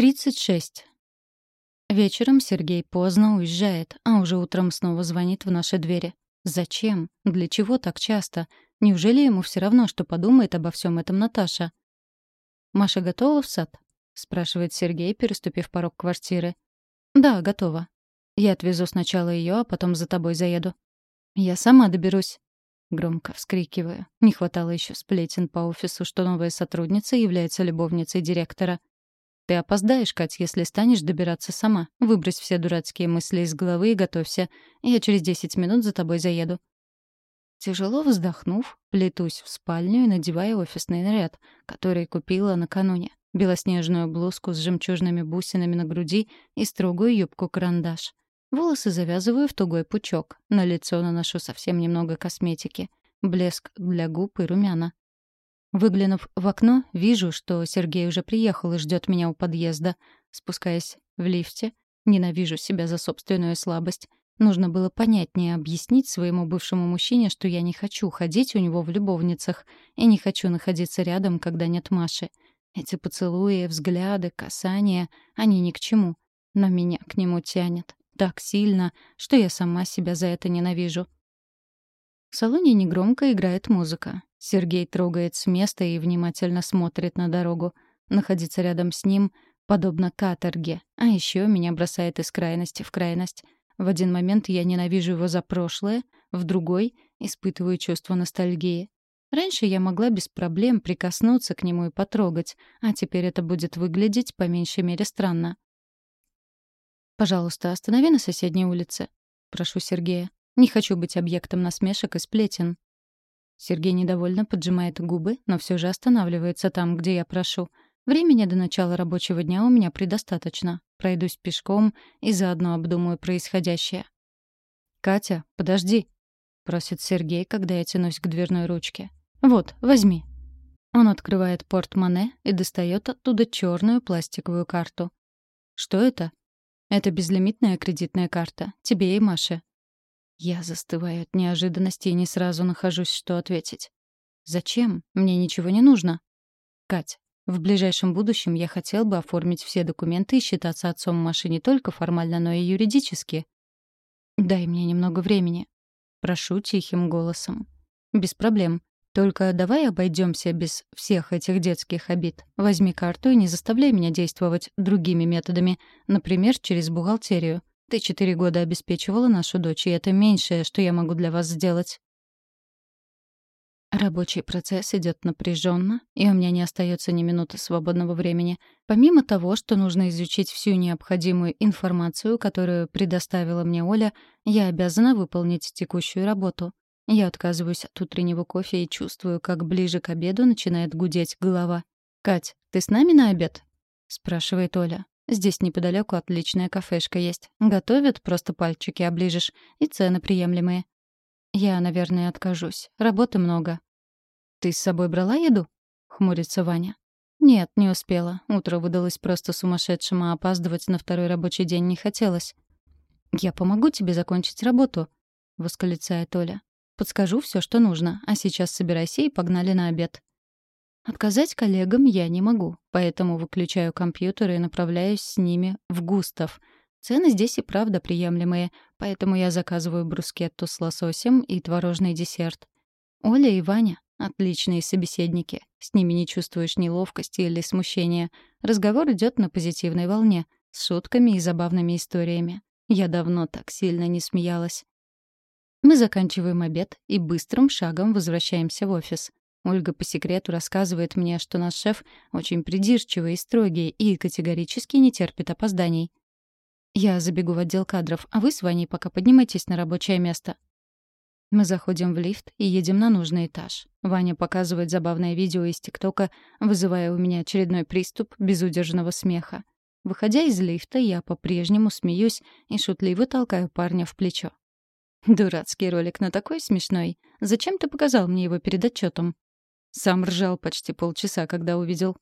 36. Вечером Сергей поздно уезжает, а уже утром снова звонит в наши двери. Зачем? Для чего так часто? Неужели ему все равно, что подумает обо всем этом Наташа? «Маша готова в сад?» — спрашивает Сергей, переступив порог квартиры. «Да, готова. Я отвезу сначала ее, а потом за тобой заеду». «Я сама доберусь». Громко вскрикиваю. Не хватало еще сплетен по офису, что новая сотрудница является любовницей директора. Ты опоздаешь, Кать, если станешь добираться сама. Выбрось все дурацкие мысли из головы и готовься. Я через десять минут за тобой заеду». Тяжело вздохнув, плетусь в спальню и надеваю офисный наряд, который купила накануне. Белоснежную блузку с жемчужными бусинами на груди и строгую юбку-карандаш. Волосы завязываю в тугой пучок. На лицо наношу совсем немного косметики. Блеск для губ и румяна. Выглянув в окно, вижу, что Сергей уже приехал и ждет меня у подъезда. Спускаясь в лифте, ненавижу себя за собственную слабость. Нужно было понятнее объяснить своему бывшему мужчине, что я не хочу ходить у него в любовницах и не хочу находиться рядом, когда нет Маши. Эти поцелуи, взгляды, касания, они ни к чему. Но меня к нему тянет так сильно, что я сама себя за это ненавижу. В салоне негромко играет музыка. Сергей трогает с места и внимательно смотрит на дорогу. Находиться рядом с ним подобно каторге. А еще меня бросает из крайности в крайность. В один момент я ненавижу его за прошлое, в другой — испытываю чувство ностальгии. Раньше я могла без проблем прикоснуться к нему и потрогать, а теперь это будет выглядеть по меньшей мере странно. «Пожалуйста, останови на соседней улице», — прошу Сергея. «Не хочу быть объектом насмешек и сплетен». Сергей недовольно поджимает губы, но все же останавливается там, где я прошу. Времени до начала рабочего дня у меня предостаточно. Пройдусь пешком и заодно обдумаю происходящее. «Катя, подожди», — просит Сергей, когда я тянусь к дверной ручке. «Вот, возьми». Он открывает портмоне и достает оттуда черную пластиковую карту. «Что это?» «Это безлимитная кредитная карта. Тебе и Маше. Я застываю от неожиданности и не сразу нахожусь, что ответить. «Зачем? Мне ничего не нужно». «Кать, в ближайшем будущем я хотел бы оформить все документы и считаться отцом Маши не только формально, но и юридически. Дай мне немного времени. Прошу тихим голосом. Без проблем. Только давай обойдемся без всех этих детских обид. Возьми карту и не заставляй меня действовать другими методами, например, через бухгалтерию. Ты четыре года обеспечивала нашу дочь, и это меньшее, что я могу для вас сделать. Рабочий процесс идет напряженно, и у меня не остается ни минуты свободного времени. Помимо того, что нужно изучить всю необходимую информацию, которую предоставила мне Оля, я обязана выполнить текущую работу. Я отказываюсь от утреннего кофе и чувствую, как ближе к обеду начинает гудеть голова. «Кать, ты с нами на обед?» — спрашивает Оля. Здесь неподалеку отличная кафешка есть. Готовят, просто пальчики оближешь. И цены приемлемые. Я, наверное, откажусь. Работы много. «Ты с собой брала еду?» — хмурится Ваня. «Нет, не успела. Утро выдалось просто сумасшедшим, а опаздывать на второй рабочий день не хотелось». «Я помогу тебе закончить работу», — восклицает Оля. «Подскажу все, что нужно, а сейчас собирайся и погнали на обед». Отказать коллегам я не могу, поэтому выключаю компьютер и направляюсь с ними в Густав. Цены здесь и правда приемлемые, поэтому я заказываю брускетту с лососем и творожный десерт. Оля и Ваня — отличные собеседники. С ними не чувствуешь неловкости или смущения. Разговор идет на позитивной волне, с шутками и забавными историями. Я давно так сильно не смеялась. Мы заканчиваем обед и быстрым шагом возвращаемся в офис. Ольга по секрету рассказывает мне, что наш шеф очень придирчивый и строгий и категорически не терпит опозданий. Я забегу в отдел кадров, а вы с Ваней пока поднимайтесь на рабочее место. Мы заходим в лифт и едем на нужный этаж. Ваня показывает забавное видео из ТикТока, вызывая у меня очередной приступ безудержного смеха. Выходя из лифта, я по-прежнему смеюсь и шутливо толкаю парня в плечо. «Дурацкий ролик, но такой смешной. Зачем ты показал мне его перед отчетом? Сам ржал почти полчаса, когда увидел.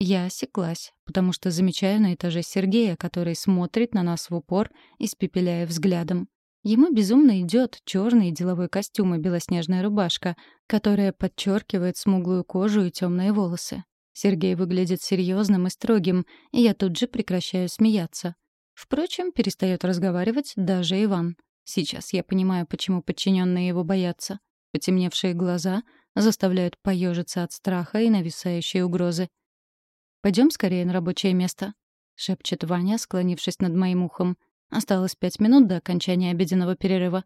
Я осеклась, потому что замечаю на этаже Сергея, который смотрит на нас в упор, испепеляя взглядом. Ему безумно идет черный деловой костюм и белоснежная рубашка, которая подчеркивает смуглую кожу и темные волосы. Сергей выглядит серьезным и строгим, и я тут же прекращаю смеяться. Впрочем, перестает разговаривать даже Иван. Сейчас я понимаю, почему подчиненные его боятся. Потемневшие глаза заставляют поежиться от страха и нависающей угрозы. Пойдем скорее на рабочее место», — шепчет Ваня, склонившись над моим ухом. «Осталось пять минут до окончания обеденного перерыва».